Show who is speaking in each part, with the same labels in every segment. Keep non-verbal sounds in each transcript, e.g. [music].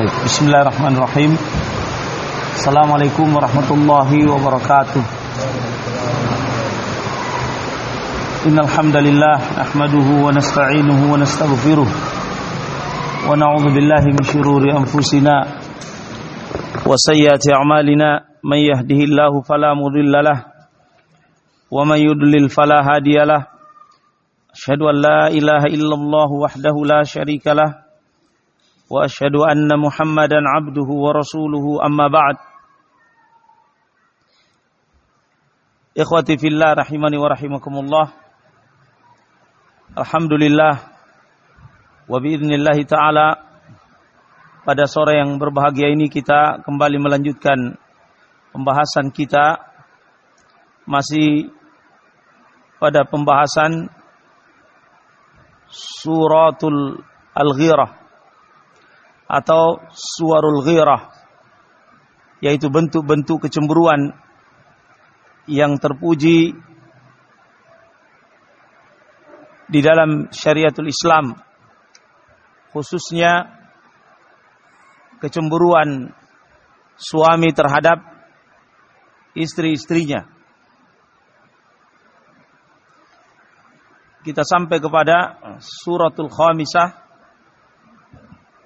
Speaker 1: Baik, bismillahirrahmanirrahim. Assalamualaikum warahmatullahi wabarakatuh. Innal hamdalillah nahmaduhu wa nasta'inuhu wa nastaghfiruh. Wa na'udzu billahi min shururi anfusina wa sayyiati a'malina may yahdihillahu fala mudilla lah wa may yudlil fala hadiyalah. Ashhadu an la ilaha illallah wahdahu la syarikalah. وحده لا شريك له وأشهد أن محمدا عبده ورسوله أما بعد Ikhwati fillah rahimani wa rahimakumullah Alhamdulillah Wa biidnillahi ta'ala Pada sore yang berbahagia ini kita kembali melanjutkan Pembahasan kita Masih pada pembahasan Suratul Al-Ghirah Atau Suarul Ghirah Yaitu bentuk-bentuk kecemburuan yang terpuji di dalam syariatul Islam khususnya kecemburuan suami terhadap istri-istrinya. Kita sampai kepada suratul khamisah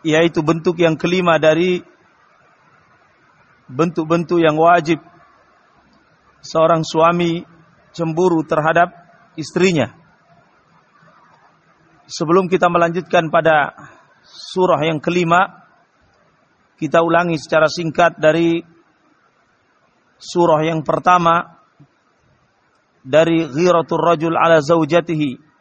Speaker 1: yaitu bentuk yang kelima dari bentuk-bentuk yang wajib seorang suami cemburu terhadap istrinya. Sebelum kita melanjutkan pada surah yang kelima, kita ulangi secara singkat dari surah yang pertama dari ghiratul rajul ala zaujatihi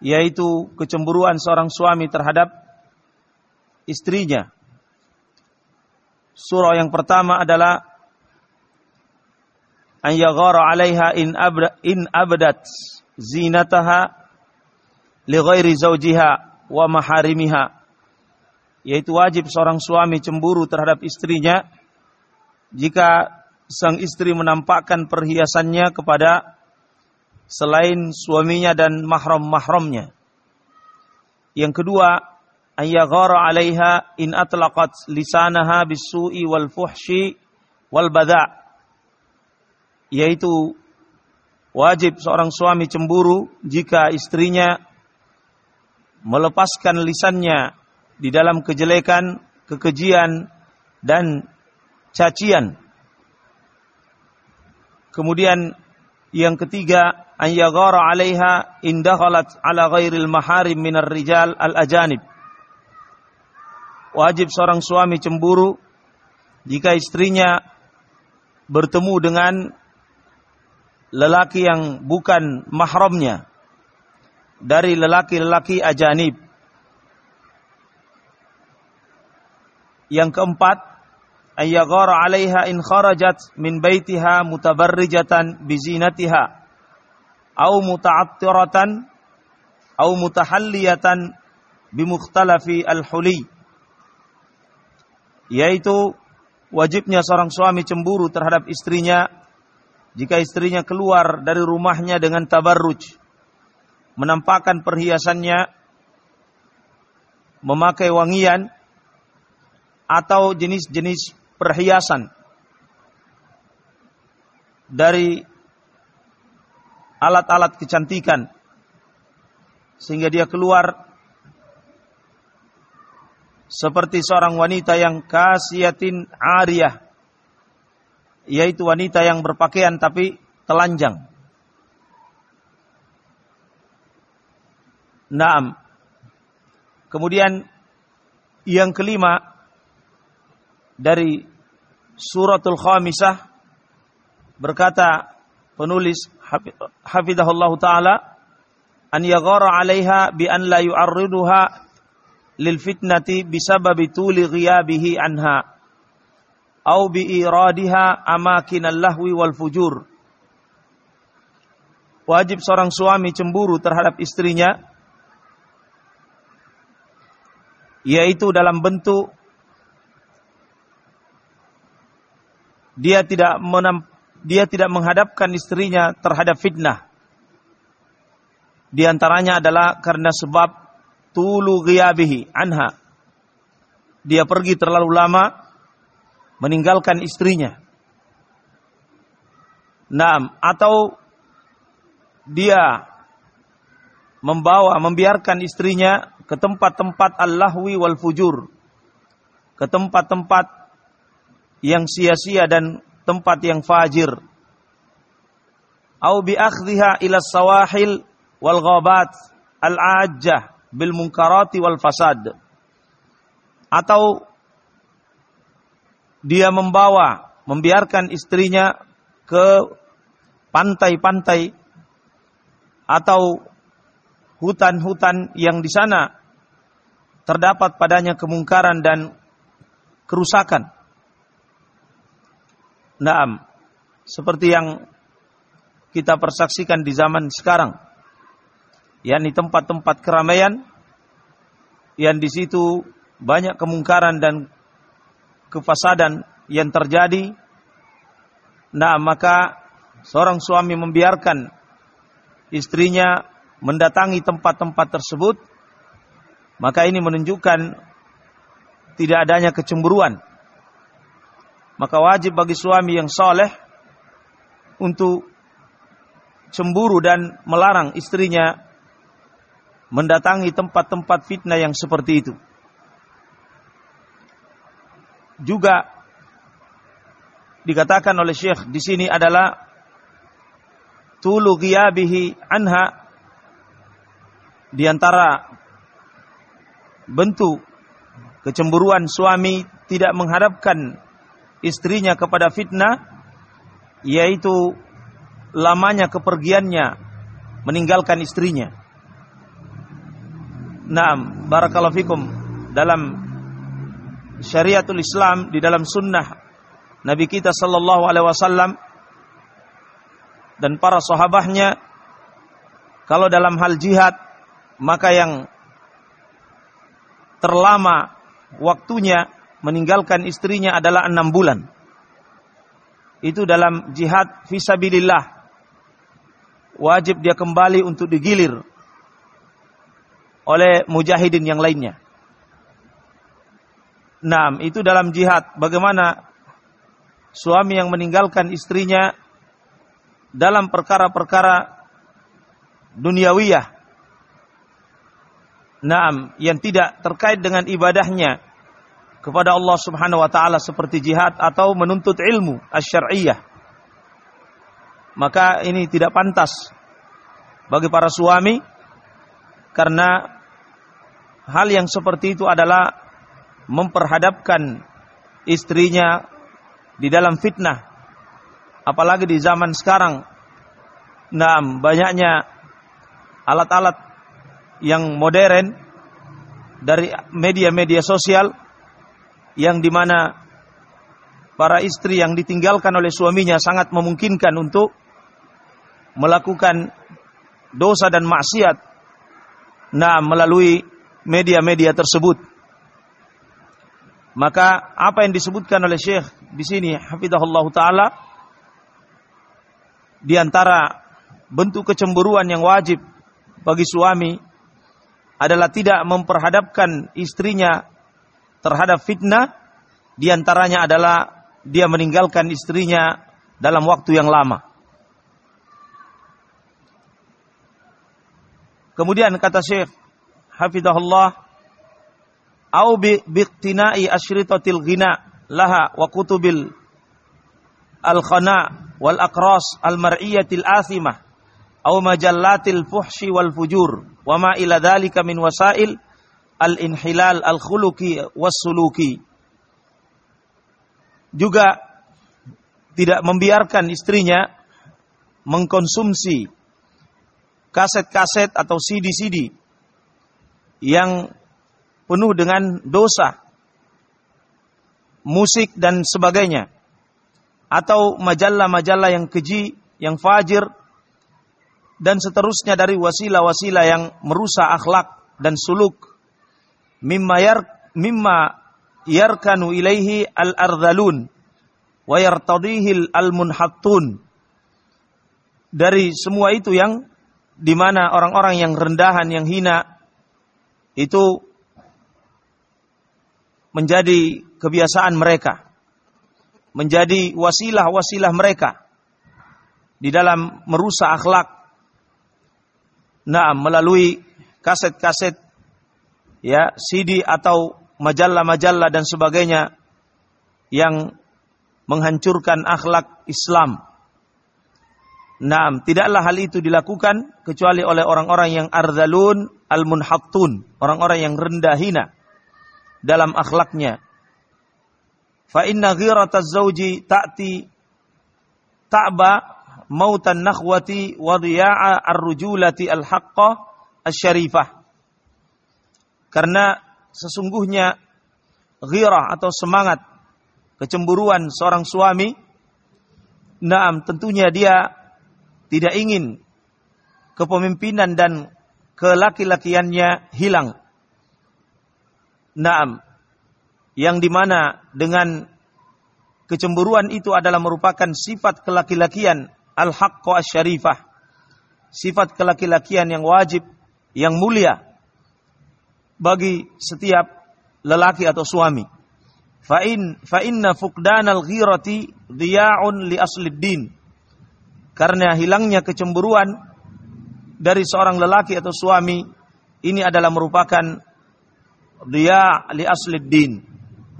Speaker 1: yaitu kecemburuan seorang suami terhadap istrinya. Surah yang pertama adalah an yaghara 'alaiha in abda, in abdat zinataha li ghairi zawjiha wa maharimiha. Yaitu wajib seorang suami cemburu terhadap istrinya jika sang istri menampakkan perhiasannya kepada selain suaminya dan mahram-mahramnya. Yang kedua, ayyaghara 'alaiha in atlaqat lisanaha bisu'i wal fuhshi wal bada' yaitu wajib seorang suami cemburu jika istrinya melepaskan lisannya di dalam kejelekan, kekejian dan cacian. Kemudian yang ketiga, ayyaghara 'alaiha in dakhalat 'ala ghairil maharim minar rijal al-ajanib wajib seorang suami cemburu jika istrinya bertemu dengan lelaki yang bukan mahramnya dari lelaki-lelaki ajanib. Yang keempat, ayyaghara 'alaiha in kharajat min baitiha mutabarrijatan bizinatiha au muta'attiratan au mutahalliyatan bimukhtalafi al-huli. Yaitu wajibnya seorang suami cemburu terhadap istrinya jika istrinya keluar dari rumahnya dengan tabarruj menampakkan perhiasannya memakai wangian atau jenis-jenis perhiasan. Dari alat-alat kecantikan sehingga dia keluar seperti seorang wanita yang kasiatin ariyah yaitu wanita yang berpakaian tapi telanjang. Naam. Kemudian yang kelima dari suratul khamisah berkata penulis hafidahullah taala an yaghara 'alaiha bi an la yu'arriduha lil fitnati bisababi tuli ghiyabihi anha au bi iradiha amakin lahwi wal fujur. Wajib seorang suami cemburu terhadap istrinya yaitu dalam bentuk dia tidak menam, dia tidak menghadapkan istrinya terhadap fitnah. Di antaranya adalah karena sebab tulu ghiyabihi anha. Dia pergi terlalu lama meninggalkan istrinya. Naam, atau dia membawa membiarkan istrinya ke tempat-tempat allahwi wal fujur. Ke tempat-tempat yang sia-sia dan tempat yang fajir. Au bi akhdhiha ila sawahil wal ghabat al-ajjah bil munkarati wal fasad. Atau dia membawa, membiarkan istrinya ke pantai-pantai atau hutan-hutan yang di sana terdapat padanya kemungkaran dan kerusakan. Naam, seperti yang kita persaksikan di zaman sekarang. yakni tempat-tempat keramaian yang di situ banyak kemungkaran dan kefasadan yang terjadi. Nah, maka seorang suami membiarkan istrinya mendatangi tempat-tempat tersebut, maka ini menunjukkan tidak adanya kecemburuan. Maka wajib bagi suami yang soleh untuk cemburu dan melarang istrinya mendatangi tempat-tempat fitnah yang seperti itu. Juga dikatakan oleh Syekh di sini adalah tulu ghiyabihi anha di antara bentuk kecemburuan suami tidak mengharapkan istrinya kepada fitnah yaitu lamanya kepergiannya meninggalkan istrinya. Naam, barakallahu fikum dalam syariatul Islam di dalam sunnah Nabi kita sallallahu alaihi wasallam dan para sahabatnya kalau dalam hal jihad maka yang terlama waktunya meninggalkan istrinya adalah enam bulan. Itu dalam jihad visabilillah. Wajib dia kembali untuk digilir oleh mujahidin yang lainnya. Nah, itu dalam jihad. Bagaimana suami yang meninggalkan istrinya dalam perkara-perkara duniawiyah Naam, yang tidak terkait dengan ibadahnya kepada Allah Subhanahu wa taala seperti jihad atau menuntut ilmu asy-syar'iyyah. Maka ini tidak pantas bagi para suami karena hal yang seperti itu adalah memperhadapkan istrinya di dalam fitnah. Apalagi di zaman sekarang. Nah, banyaknya alat-alat yang modern dari media-media sosial yang di mana para istri yang ditinggalkan oleh suaminya sangat memungkinkan untuk melakukan dosa dan maksiat. Nah melalui media-media tersebut. Maka apa yang disebutkan oleh Syekh di sini hafizahullah taala di antara bentuk kecemburuan yang wajib bagi suami adalah tidak memperhadapkan istrinya terhadap fitnah, di antaranya adalah dia meninggalkan istrinya dalam waktu yang lama. Kemudian kata Syekh Hafidahullah, au bi biqtina'i asyritatil ghina laha wa kutubil al-khana wal aqras al-mar'iyatil athimah au majallatil fuhshi wal fujur wa ma ila dzalika min wasail al inhilal al khuluqi was suluki juga tidak membiarkan istrinya mengkonsumsi kaset-kaset atau CD-CD yang penuh dengan dosa, musik dan sebagainya, atau majalah-majalah yang keji, yang fajir, dan seterusnya dari wasilah-wasilah yang merusak akhlak dan suluk mimma yar mimma yarkanu ilaihi al-ardhalun wa yartadihi al-munhattun dari semua itu yang di mana orang-orang yang rendahan yang hina itu menjadi kebiasaan mereka, menjadi wasilah-wasilah mereka di dalam merusak akhlak. Nah, melalui kaset-kaset ya, CD atau majalah-majalah dan sebagainya yang menghancurkan akhlak Islam. Naam, tidaklah hal itu dilakukan kecuali oleh orang-orang yang arzalun al-munhattun, orang-orang yang rendah hina dalam akhlaknya. Fa inna ghirata zawji ta'ti ta'ba mautan nakhwati wa dhiya'a ar-rujulati al-haqqa asy-syarifah. Karena sesungguhnya ghirah atau semangat kecemburuan seorang suami Naam tentunya dia tidak ingin kepemimpinan dan kelaki-lakiannya hilang. Naam. Yang di mana dengan kecemburuan itu adalah merupakan sifat kelaki-lakian al-haqqo syarifah Sifat kelaki-lakian yang wajib, yang mulia bagi setiap lelaki atau suami. Fa in fa inna fuqdanal ghirati dhiya'un li aslid din. Karena hilangnya kecemburuan dari seorang lelaki atau suami ini adalah merupakan dia li aslid din,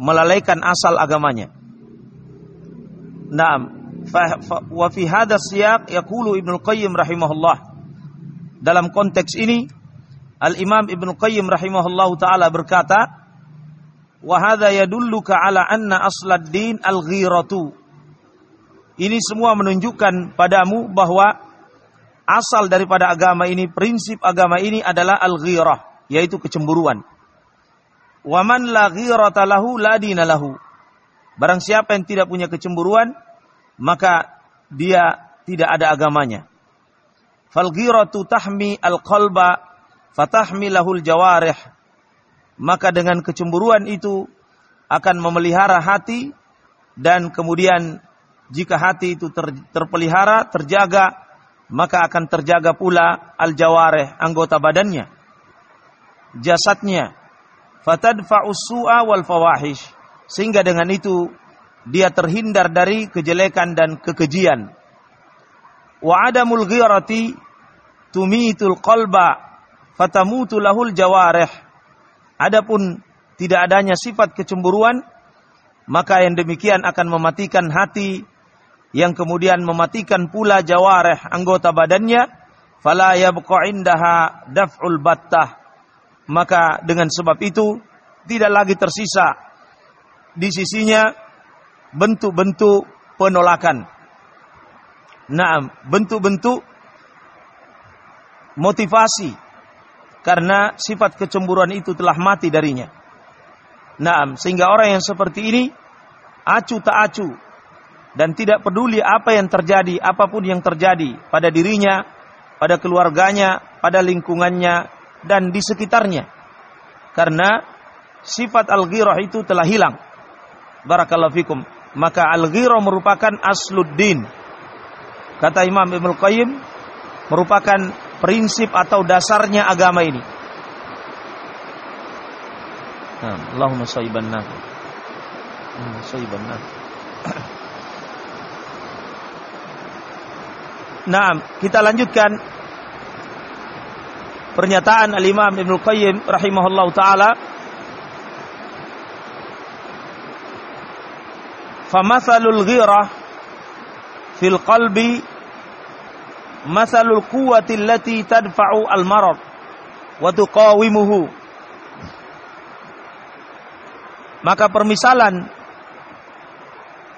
Speaker 1: melalaikan asal agamanya. Naam, wa fi hadha siyaq yaqulu Ibnu Qayyim rahimahullah. Dalam konteks ini Al-Imam Ibnu Qayyim rahimahullahu taala berkata, Wahada yadulluka ala anna aslad din al-ghiratu. Ini semua menunjukkan padamu bahwa asal daripada agama ini, prinsip agama ini adalah al-ghirah, yaitu kecemburuan. Waman la ghirata lahu la dina lahu. Barang siapa yang tidak punya kecemburuan, maka dia tidak ada agamanya. Fal ghiratu tahmi fatahmi lahul jawarih maka dengan kecemburuan itu akan memelihara hati dan kemudian jika hati itu ter, terpelihara, terjaga, maka akan terjaga pula al-jawareh, anggota badannya, jasadnya. Fatadfa'us su'a wal fawahish. Sehingga dengan itu dia terhindar dari kejelekan dan kekejian. Wa adamul ghirati tumitul qalba fatamutu lahul jawareh Adapun tidak adanya sifat kecemburuan, maka yang demikian akan mematikan hati yang kemudian mematikan pula jawareh anggota badannya, fala yabqa indaha daf'ul battah. Maka dengan sebab itu tidak lagi tersisa di sisinya bentuk-bentuk penolakan. Nah, bentuk-bentuk motivasi karena sifat kecemburuan itu telah mati darinya. Nah, sehingga orang yang seperti ini acu tak acu dan tidak peduli apa yang terjadi, apa pun yang terjadi pada dirinya, pada keluarganya, pada lingkungannya dan di sekitarnya. Karena sifat al-ghirah itu telah hilang. Barakallahu fikum. Maka al-ghirah merupakan asluddin. Kata Imam Ibnu Qayyim merupakan prinsip atau dasarnya agama ini. Nah, Allahumma sayyiban nafi. Sayyiban nafi. Nah, kita lanjutkan pernyataan Al-Imam Ibnu Qayyim rahimahullah taala. Famathalul ghirah fil qalbi masalul quwwati allati tadfa'u al-marad wa tuqawimuhu. Maka permisalan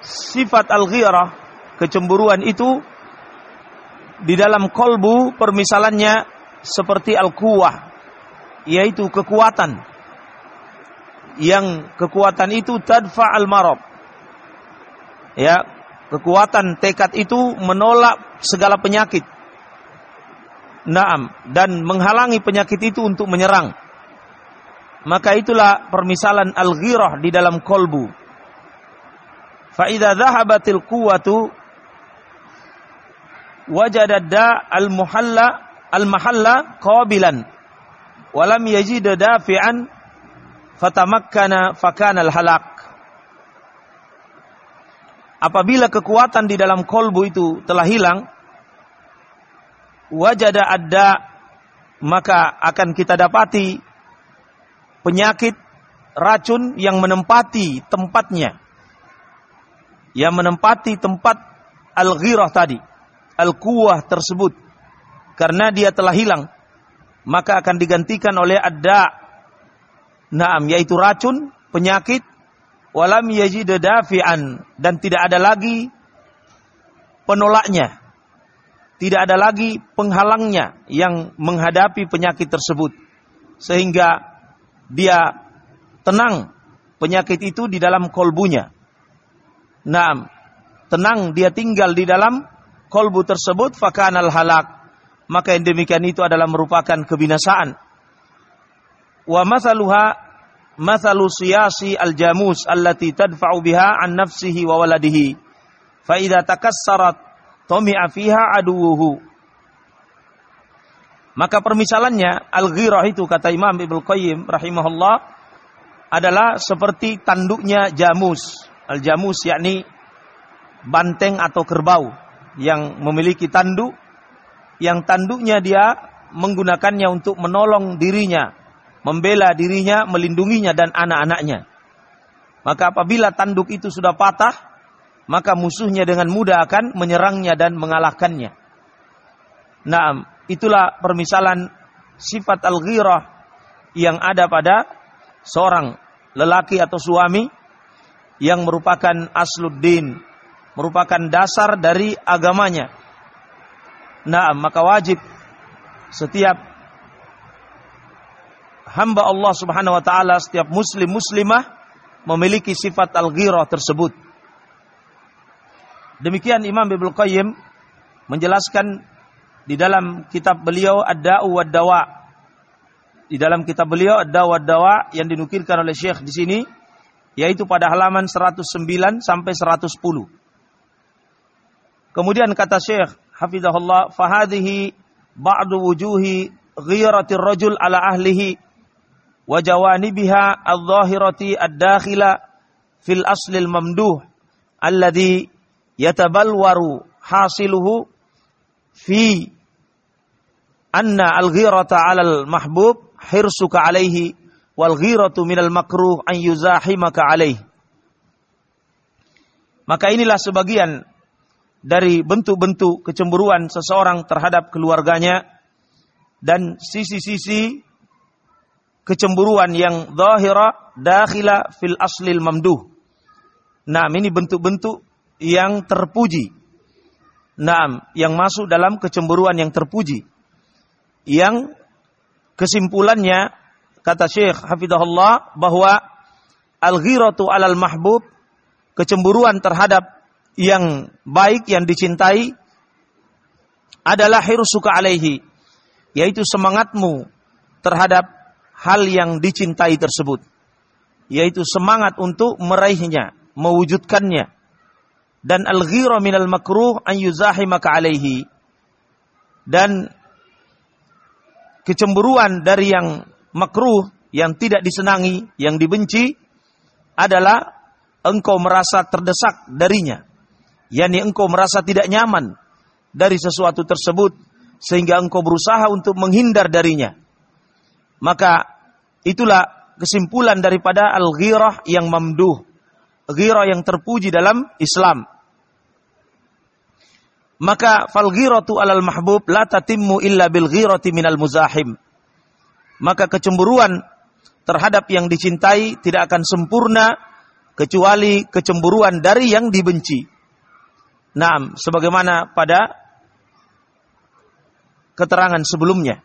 Speaker 1: sifat al-ghirah kecemburuan itu di dalam kolbu permisalannya seperti al-quwah yaitu kekuatan. Yang kekuatan itu tadfa al-marad. Ya kekuatan tekad itu menolak segala penyakit Naam dan menghalangi penyakit itu untuk menyerang. Maka itulah permisalan al-ghirah di dalam kolbu. Fa idza dhahabatil quwwatu wajada da al-muhalla al-mahalla qabilan walam yajid dafi'an fatamakkana fakana al-halak. Apabila kekuatan di dalam kolbu itu telah hilang, wajada ada maka akan kita dapati penyakit racun yang menempati tempatnya. Yang menempati tempat al-ghirah tadi, al-kuwah tersebut. Karena dia telah hilang, maka akan digantikan oleh ada Naam, yaitu racun, penyakit, walam yajid dafi'an dan tidak ada lagi penolaknya. Tidak ada lagi penghalangnya yang menghadapi penyakit tersebut. Sehingga dia tenang penyakit itu di dalam kolbunya. Naam, tenang dia tinggal di dalam kolbu tersebut fakanal halak. Maka yang demikian itu adalah merupakan kebinasaan wa mathaluha mathalu siyasi al-jamus allati tadfa'u biha an nafsihi wa waladihi fa idza takassarat tumi'a fiha aduwuhu maka permisalannya al-ghirah itu kata Imam Ibnu Qayyim rahimahullah adalah seperti tanduknya jamus. Al-jamus yakni banteng atau kerbau yang memiliki tanduk yang tanduknya dia menggunakannya untuk menolong dirinya membela dirinya, melindunginya dan anak-anaknya. Maka apabila tanduk itu sudah patah, maka musuhnya dengan mudah akan menyerangnya dan mengalahkannya. Nah, itulah permisalan sifat al-ghirah yang ada pada seorang lelaki atau suami yang merupakan asluddin, merupakan dasar dari agamanya. Nah, maka wajib setiap hamba Allah Subhanahu wa taala setiap muslim muslimah memiliki sifat al-ghirah tersebut. Demikian Imam Ibnu Qayyim menjelaskan di dalam kitab beliau Ad-Da'u wad-Dawa. Di dalam kitab beliau Ad-Da'u wad-Dawa yang dinukilkan oleh Syekh di sini yaitu pada halaman 109 sampai 110. Kemudian kata Syekh hafizahullah fahadhihi ba'du wujuhi ghiratir rajul ala ahlihi wa jawanibiha adh-dhahirati ad-dakhila fil aslil mamduh alladhi yatabalwaru hasiluhu fi anna al-ghirata 'ala al-mahbub hirsuka 'alaihi wal ghiratu minal makruh an yuzahimaka 'alaihi maka inilah sebagian dari bentuk-bentuk kecemburuan seseorang terhadap keluarganya dan sisi-sisi kecemburuan yang zahira dakhila fil aslil mamduh. Nah, ini bentuk-bentuk yang terpuji. Nah, yang masuk dalam kecemburuan yang terpuji. Yang kesimpulannya kata Syekh Hafidahullah bahwa al-ghiratu alal mahbub kecemburuan terhadap yang baik yang dicintai adalah hirsuka alaihi yaitu semangatmu terhadap hal yang dicintai tersebut yaitu semangat untuk meraihnya, mewujudkannya. Dan al-ghira minal makruh an yuzahimaka alaihi. Dan kecemburuan dari yang makruh, yang tidak disenangi, yang dibenci adalah engkau merasa terdesak darinya. yakni engkau merasa tidak nyaman dari sesuatu tersebut sehingga engkau berusaha untuk menghindar darinya. Maka Itulah kesimpulan daripada al-ghirah yang mamduh. Ghirah yang terpuji dalam Islam. Maka fal ghiratu alal mahbub la tatimmu illa bil ghirati minal muzahim. Maka kecemburuan terhadap yang dicintai tidak akan sempurna kecuali kecemburuan dari yang dibenci. Nah, sebagaimana pada keterangan sebelumnya.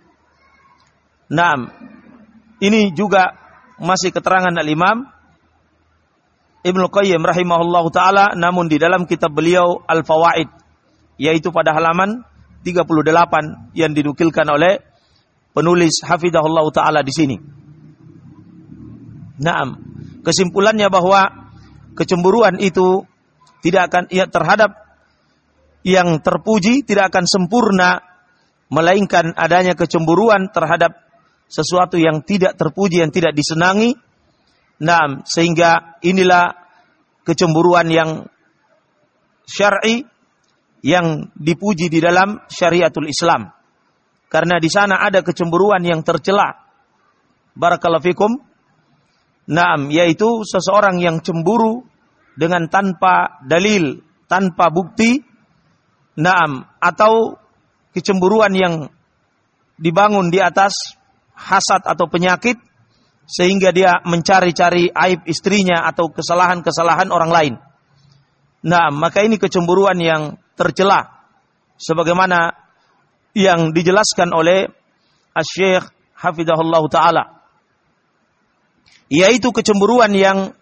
Speaker 1: Nah, ini juga masih keterangan al-Imam Ibnu Qayyim rahimahullah taala namun di dalam kitab beliau Al-Fawaid yaitu pada halaman 38 yang dinukilkan oleh penulis Hafidahullah taala di sini. Naam, kesimpulannya bahwa kecemburuan itu tidak akan ya, terhadap yang terpuji tidak akan sempurna melainkan adanya kecemburuan terhadap sesuatu yang tidak terpuji, yang tidak disenangi. Nah, sehingga inilah kecemburuan yang syar'i yang dipuji di dalam syariatul Islam. Karena di sana ada kecemburuan yang tercela. Barakallahu fikum. Naam, yaitu seseorang yang cemburu dengan tanpa dalil, tanpa bukti. Naam, atau kecemburuan yang dibangun di atas hasad atau penyakit sehingga dia mencari-cari aib istrinya atau kesalahan-kesalahan orang lain. Nah, maka ini kecemburuan yang tercela. Sebagaimana yang dijelaskan oleh Asy-Syaikh Hafizahullah taala. Yaitu kecemburuan yang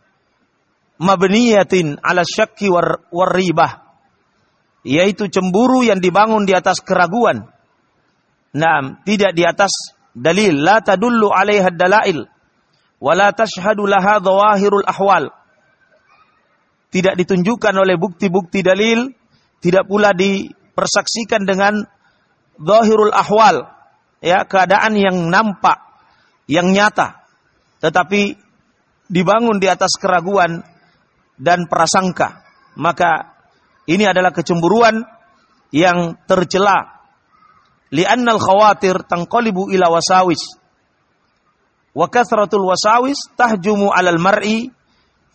Speaker 1: mabniyatin ala syakki war, war ribah. Yaitu cemburu yang dibangun di atas keraguan. Nah, tidak di atas dalil. La tadullu 'alaiha dalail. Wa la tashhadu laha dhawahirul ahwal. Tidak ditunjukkan oleh bukti-bukti dalil tidak pula dipersaksikan dengan zahirul ahwal ya keadaan yang nampak yang nyata. Tetapi dibangun di atas keraguan dan prasangka. Maka ini adalah kecemburuan yang tercela. Li'annal khawatir tanqalibu ila wasawis. Wa kathratul wasawis tahjumu 'alal mar'i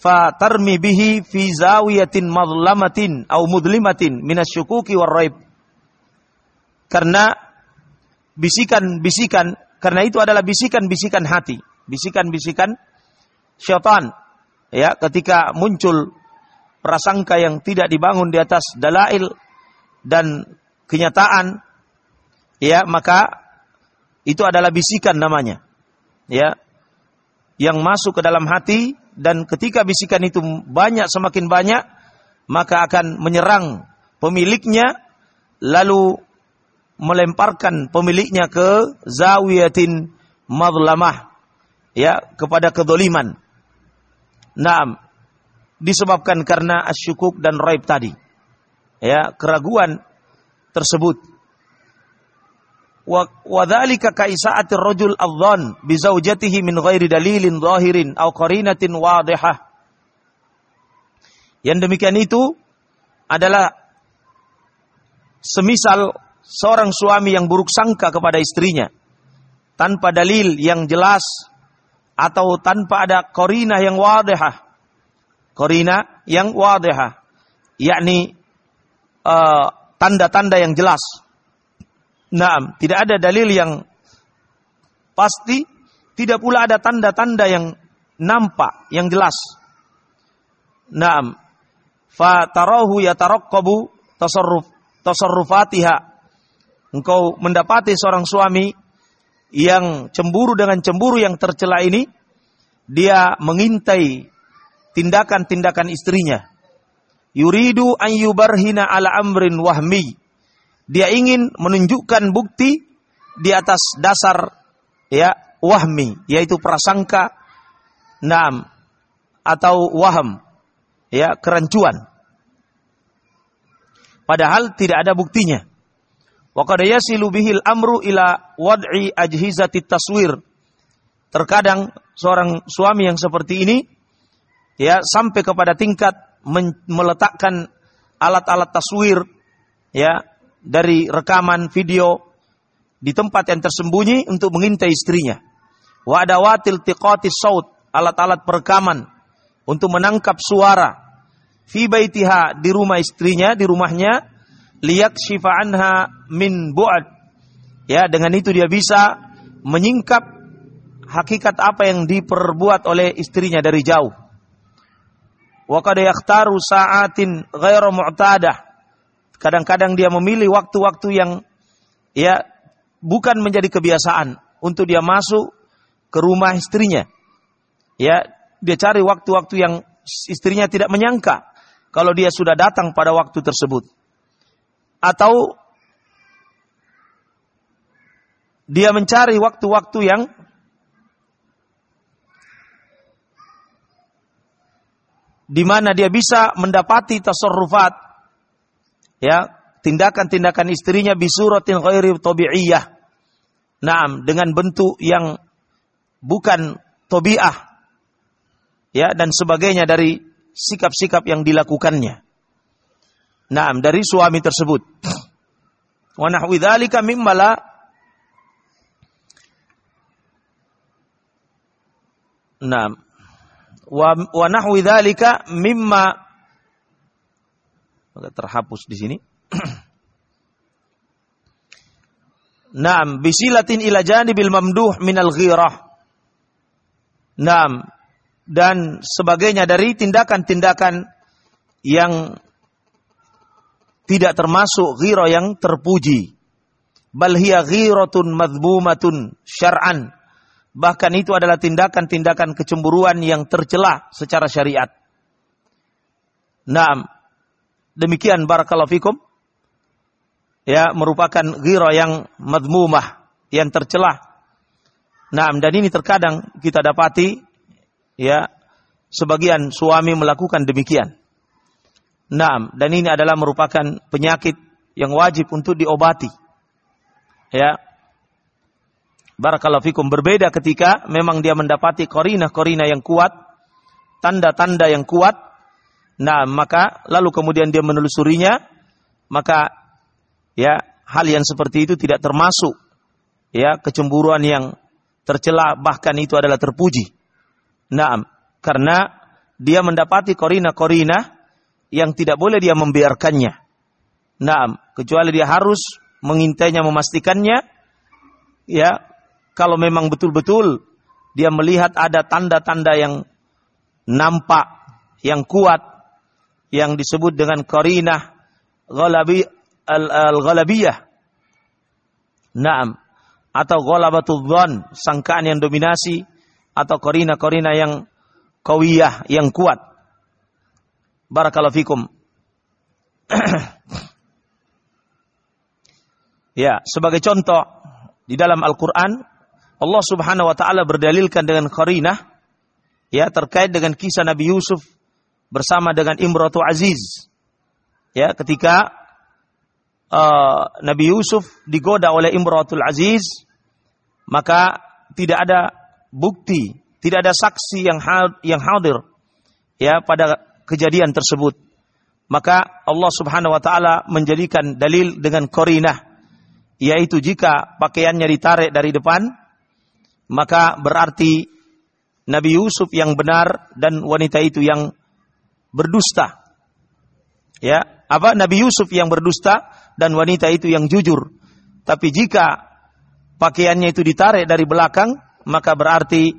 Speaker 1: fa tarmi bihi fi zawiyatin madlamatin au mudlimatin minasyukuki warraib karena bisikan-bisikan karena itu adalah bisikan-bisikan hati. Bisikan-bisikan syaitan ya ketika muncul prasangka yang tidak dibangun di atas dalail dan kenyataan ya maka itu adalah bisikan namanya ya yang masuk ke dalam hati dan ketika bisikan itu banyak semakin banyak maka akan menyerang pemiliknya lalu melemparkan pemiliknya ke zawiyatin madlamah ya kepada kedoliman. Nah disebabkan karena asyukuk dan raib tadi ya keraguan tersebut rajul adzan bi zaujatihi min ghairi dalilin zahirin qarinatin wadihah. Yang demikian itu adalah semisal seorang suami yang buruk sangka kepada istrinya tanpa dalil yang jelas atau tanpa ada korina yang wadihah. Korina yang. Yakni uh, tanda-tanda yang jelas Naam, tidak ada dalil yang pasti, tidak pula ada tanda-tanda yang nampak, yang jelas. Naam. Fa tarahu yataraqqabu tasarruf tasarrufatiha. Engkau mendapati seorang suami yang cemburu dengan cemburu yang tercela ini, dia mengintai tindakan-tindakan istrinya. Yuridu an yubarhina ala amrin wahmi dia ingin menunjukkan bukti di atas dasar ya wahmi yaitu prasangka nam atau waham ya kerancuan. Padahal tidak ada buktinya. Wa qad yasilu bihil amru ila wad'i ajhizati taswir. Terkadang seorang suami yang seperti ini ya sampai kepada tingkat meletakkan alat-alat taswir ya dari rekaman video di tempat yang tersembunyi untuk mengintai istrinya. Wa adawatil tiqati saut, alat-alat perekaman untuk menangkap suara fi baitiha di rumah istrinya, di rumahnya liyak anha min bu'ad. Ya, dengan itu dia bisa menyingkap hakikat apa yang diperbuat oleh istrinya dari jauh. Wa qad yakhtaru sa'atin ghairu mu'tadah Kadang-kadang dia memilih waktu-waktu yang ya bukan menjadi kebiasaan untuk dia masuk ke rumah istrinya. Ya, dia cari waktu-waktu yang istrinya tidak menyangka kalau dia sudah datang pada waktu tersebut. Atau dia mencari waktu-waktu yang di mana dia bisa mendapati tasarrufat ya tindakan-tindakan istrinya bisuratin ghairi tabi'iyah Naam, dengan bentuk yang bukan tobiah. Ya, dan sebagainya dari sikap-sikap yang dilakukannya. Naam, dari suami tersebut. Wa nahwi dzalika mimma la Naam. Wa nahwi dzalika mimma terhapus di sini. [clears throat] Naam, bisilatin ila janibil mamduh minal ghirah. Naam, dan sebagainya dari tindakan-tindakan yang tidak termasuk ghirah yang terpuji. Bal hiya ghiratun madhbumatun syar'an. Bahkan itu adalah tindakan-tindakan kecemburuan yang tercela secara syariat. Naam. Demikian barakallahu fikum ya merupakan ghira yang madmumah, yang tercelah. Nah, dan ini terkadang kita dapati ya sebagian suami melakukan demikian. Nah, dan ini adalah merupakan penyakit yang wajib untuk diobati. Ya. Barakallahu fikum berbeda ketika memang dia mendapati korina-korina yang kuat, tanda-tanda yang kuat. Nah, maka lalu kemudian dia menelusurinya, maka ya hal yang seperti itu tidak termasuk ya kecemburuan yang tercela bahkan itu adalah terpuji. Naam, karena dia mendapati korina-korina yang tidak boleh dia membiarkannya. Naam, kecuali dia harus mengintainya memastikannya ya kalau memang betul-betul dia melihat ada tanda-tanda yang nampak yang kuat yang disebut dengan korina ghalabi al-ghalabiyah. Naam. Atau ghalabatul dhon, sangkaan yang dominasi atau korina-korina yang kawiyah, yang kuat. Barakallahu fikum. [clears throat] ya, sebagai contoh di dalam Al-Qur'an Allah Subhanahu wa taala berdalilkan dengan qarinah ya terkait dengan kisah Nabi Yusuf bersama dengan Imratu Aziz. Ya, ketika uh, Nabi Yusuf digoda oleh Imratul Aziz, maka tidak ada bukti, tidak ada saksi yang yang hadir ya pada kejadian tersebut. Maka Allah Subhanahu wa taala menjadikan dalil dengan korinah yaitu jika pakaiannya ditarik dari depan maka berarti Nabi Yusuf yang benar dan wanita itu yang berdusta. Ya, apa Nabi Yusuf yang berdusta dan wanita itu yang jujur. Tapi jika pakaiannya itu ditarik dari belakang, maka berarti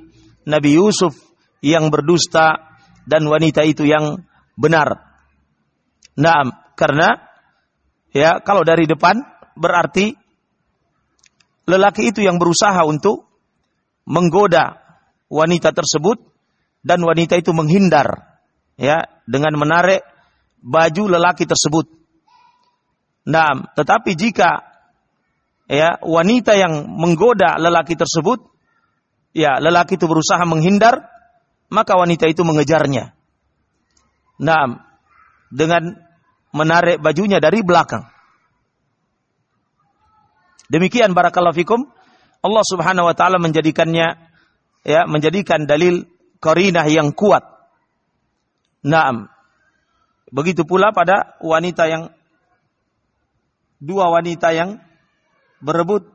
Speaker 1: Nabi Yusuf yang berdusta dan wanita itu yang benar. Nah, karena ya kalau dari depan berarti lelaki itu yang berusaha untuk menggoda wanita tersebut dan wanita itu menghindar ya dengan menarik baju lelaki tersebut. Nah, tetapi jika ya wanita yang menggoda lelaki tersebut, ya lelaki itu berusaha menghindar, maka wanita itu mengejarnya. Nah, dengan menarik bajunya dari belakang. Demikian barakallahu fikum, Allah Subhanahu wa taala menjadikannya ya menjadikan dalil qarinah yang kuat. Naam. Begitu pula pada wanita yang dua wanita yang berebut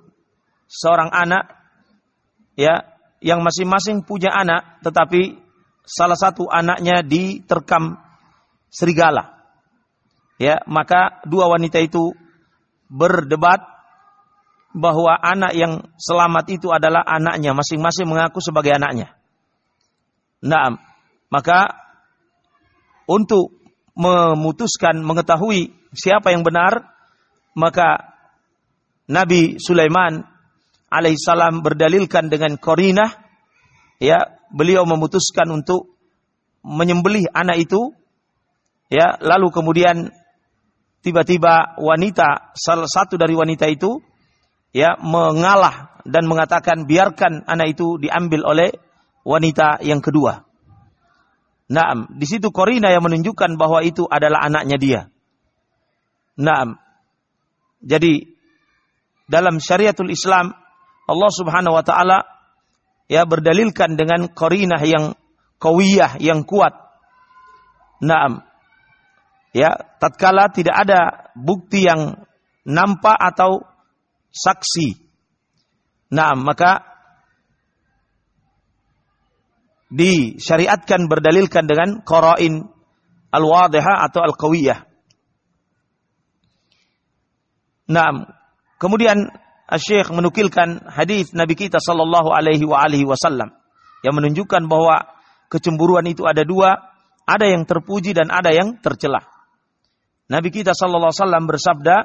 Speaker 1: seorang anak ya yang masing-masing punya anak tetapi salah satu anaknya diterkam serigala. Ya maka dua wanita itu berdebat bahwa anak yang selamat itu adalah anaknya masing-masing mengaku sebagai anaknya. Nah maka untuk memutuskan mengetahui siapa yang benar maka Nabi Sulaiman alaihissalam berdalilkan dengan korinah, ya beliau memutuskan untuk menyembelih anak itu, ya lalu kemudian tiba-tiba wanita salah satu dari wanita itu ya mengalah dan mengatakan biarkan anak itu diambil oleh wanita yang kedua. Naam, di situ Korina yang menunjukkan bahwa itu adalah anaknya dia. Naam, jadi dalam syariatul Islam Allah Subhanahu wa taala ya berdalilkan dengan qarinah yang kawiyah yang kuat. Naam. Ya, tatkala tidak ada bukti yang nampak atau saksi. Nah, maka disyariatkan berdalilkan dengan qara'in al-wadihah atau al-qawiyah. Nah, kemudian Syekh menukilkan hadis Nabi kita sallallahu alaihi wa alihi wasallam yang menunjukkan bahwa kecemburuan itu ada dua, ada yang terpuji dan ada yang tercela. Nabi kita sallallahu alaihi wasallam bersabda,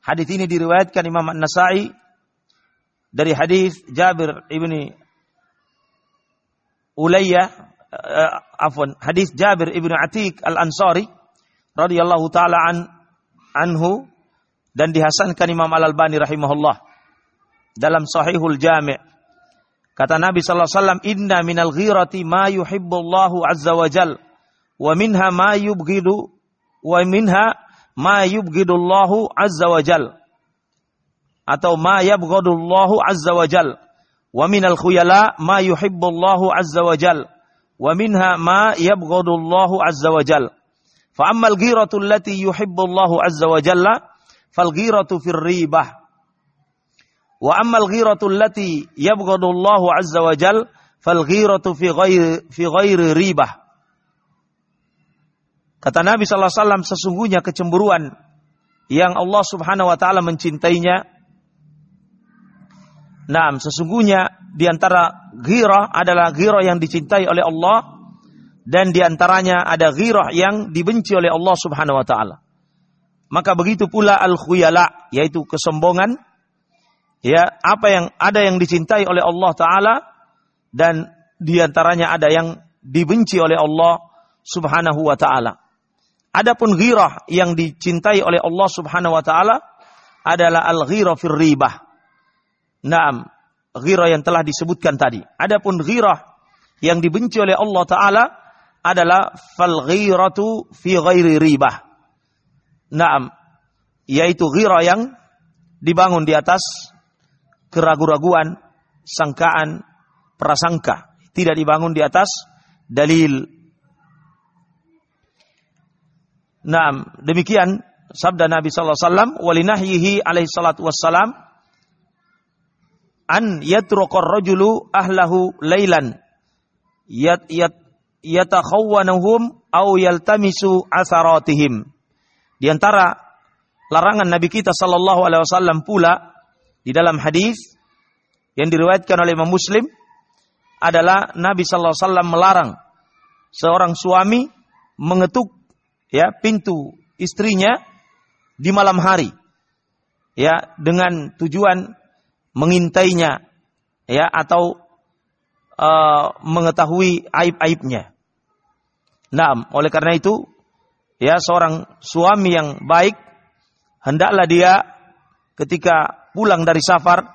Speaker 1: hadis ini diriwayatkan Imam An-Nasa'i dari hadis Jabir ibni Ulayya, uh, afwan, hadis Jabir ibni Atik Al-Ansari radhiyallahu taala an, anhu dan dihasankan Imam Al-Albani rahimahullah dalam Sahihul Jami' kata Nabi sallallahu alaihi wasallam inna minal ghirati ma yuhibbullahu azza wa jal wa minha ma yubghidu wa minha ma yubghidullahu azza wa jal. Atau ma yabghadullahu azza wa jal wa minal khuyala ma yuhibbullahu azza wa jal. Wa minha ma yabghadullahu azza wa jal. Fa ammal ghiratu allati yuhibbullahu azza wa jalla fal ghiratu fir ribah. Wa ammal ghiratu allati yabghadu Allah azza wa jal fal ghiratu fi ghairi fi ghairi ribah. Kata Nabi sallallahu alaihi wasallam sesungguhnya kecemburuan yang Allah Subhanahu wa taala mencintainya Nah, sesungguhnya di antara ghirah adalah ghirah yang dicintai oleh Allah dan di antaranya ada ghirah yang dibenci oleh Allah Subhanahu wa taala. Maka begitu pula al-khuyala, yaitu kesombongan. Ya, apa yang ada yang dicintai oleh Allah Ta'ala dan di antaranya ada yang dibenci oleh Allah Subhanahu wa Ta'ala. Adapun ghirah yang dicintai oleh Allah Subhanahu wa Ta'ala adalah al-ghirah fir ribah. Naam, ghirah yang telah disebutkan tadi. Adapun ghirah yang dibenci oleh Allah Ta'ala adalah fal ghiratu fi ghairi ribah Naam, yaitu ghira yang dibangun di atas keraguan-raguan, sangkaan, prasangka, tidak dibangun di atas dalil. Naam, demikian sabda Nabi sallallahu alaihi wasallam walinahyihi alaihi wassalam an yatruqa rajulu ahlahu lailan yat yat yatakhawwanuhum aw yaltamisu asaratihim di antara larangan Nabi kita Sallallahu Alaihi Wasallam pula di dalam hadis yang diriwayatkan oleh Imam Muslim adalah Nabi Sallallahu Alaihi Wasallam melarang seorang suami mengetuk ya pintu istrinya di malam hari ya dengan tujuan mengintainya ya atau uh, mengetahui aib-aibnya. Nah, oleh karena itu ya seorang suami yang baik hendaklah dia ketika pulang dari safar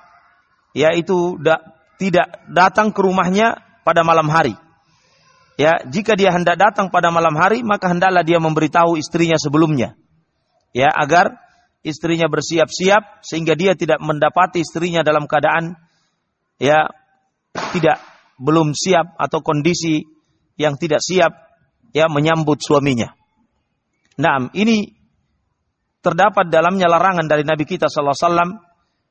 Speaker 1: yaitu da, tidak datang ke rumahnya pada malam hari. Ya, jika dia hendak datang pada malam hari, maka hendaklah dia memberitahu istrinya sebelumnya. Ya, agar istrinya bersiap-siap sehingga dia tidak mendapati istrinya dalam keadaan ya tidak belum siap atau kondisi yang tidak siap ya menyambut suaminya. Nah, ini terdapat dalamnya larangan dari Nabi kita sallallahu alaihi wasallam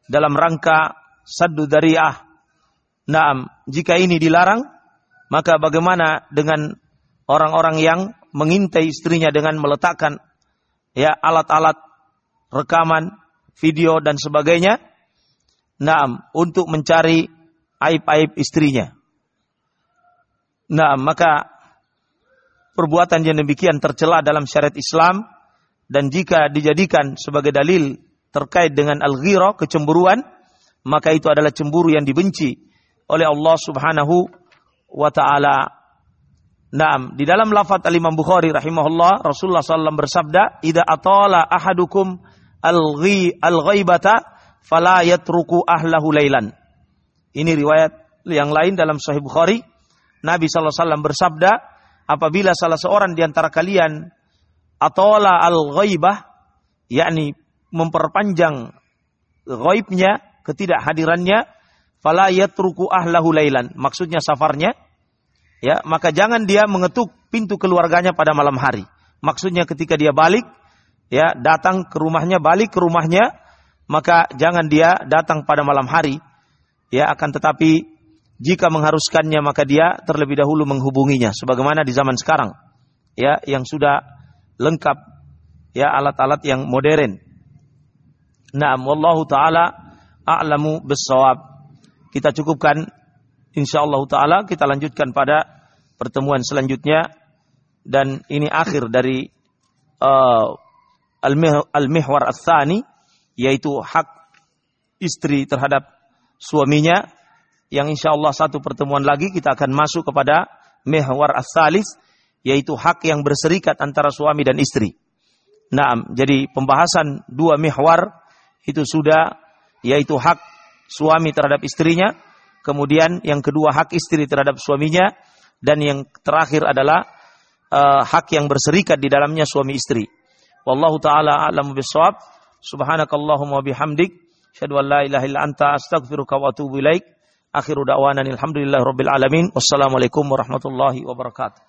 Speaker 1: dalam rangka saddu dariah. Nah, jika ini dilarang, maka bagaimana dengan orang-orang yang mengintai istrinya dengan meletakkan ya alat-alat rekaman, video dan sebagainya? Nah, untuk mencari aib-aib istrinya. Nah, maka perbuatan yang demikian tercela dalam syariat Islam dan jika dijadikan sebagai dalil terkait dengan al-ghira, kecemburuan, maka itu adalah cemburu yang dibenci oleh Allah Subhanahu wa taala. Naam, di dalam lafaz Al-Imam Bukhari rahimahullah, Rasulullah SAW bersabda, "Idza atala ahadukum al-ghaibata fala yatruku ahlahu lailan." Ini riwayat yang lain dalam Sahih Bukhari, Nabi SAW bersabda, apabila salah seorang di antara kalian atola al ghaibah yakni memperpanjang ghaibnya ketidakhadirannya fala yatruku ahlahu lailan. Maksudnya safarnya ya, maka jangan dia mengetuk pintu keluarganya pada malam hari. Maksudnya ketika dia balik ya, datang ke rumahnya, balik ke rumahnya, maka jangan dia datang pada malam hari. Ya, akan tetapi jika mengharuskannya maka dia terlebih dahulu menghubunginya sebagaimana di zaman sekarang. Ya, yang sudah lengkap ya alat-alat yang modern. Nah, wallahu taala a'lamu bissawab kita cukupkan insyaallah taala kita lanjutkan pada pertemuan selanjutnya dan ini akhir dari uh, al-mihwar ats-tsani yaitu hak istri terhadap suaminya yang insyaallah satu pertemuan lagi kita akan masuk kepada mihwar ats-tsalis yaitu hak yang berserikat antara suami dan istri. Nah, jadi pembahasan dua mihwar itu sudah yaitu hak suami terhadap istrinya, kemudian yang kedua hak istri terhadap suaminya, dan yang terakhir adalah uh, hak yang berserikat di dalamnya suami istri. Wallahu taala a'lamu bissawab. Subhanakallahumma bihamdik, syadu an la ilaha illa anta astaghfiruka wa atubu ilaik. Akhiru da'wana alhamdulillahi rabbil alamin. Wassalamualaikum warahmatullahi wabarakatuh.